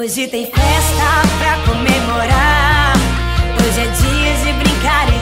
Hoje tem festa pra comemorar. Hoje é dia de brincar e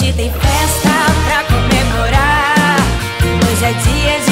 hoje tem festa pra comemorar. Hoje é dia de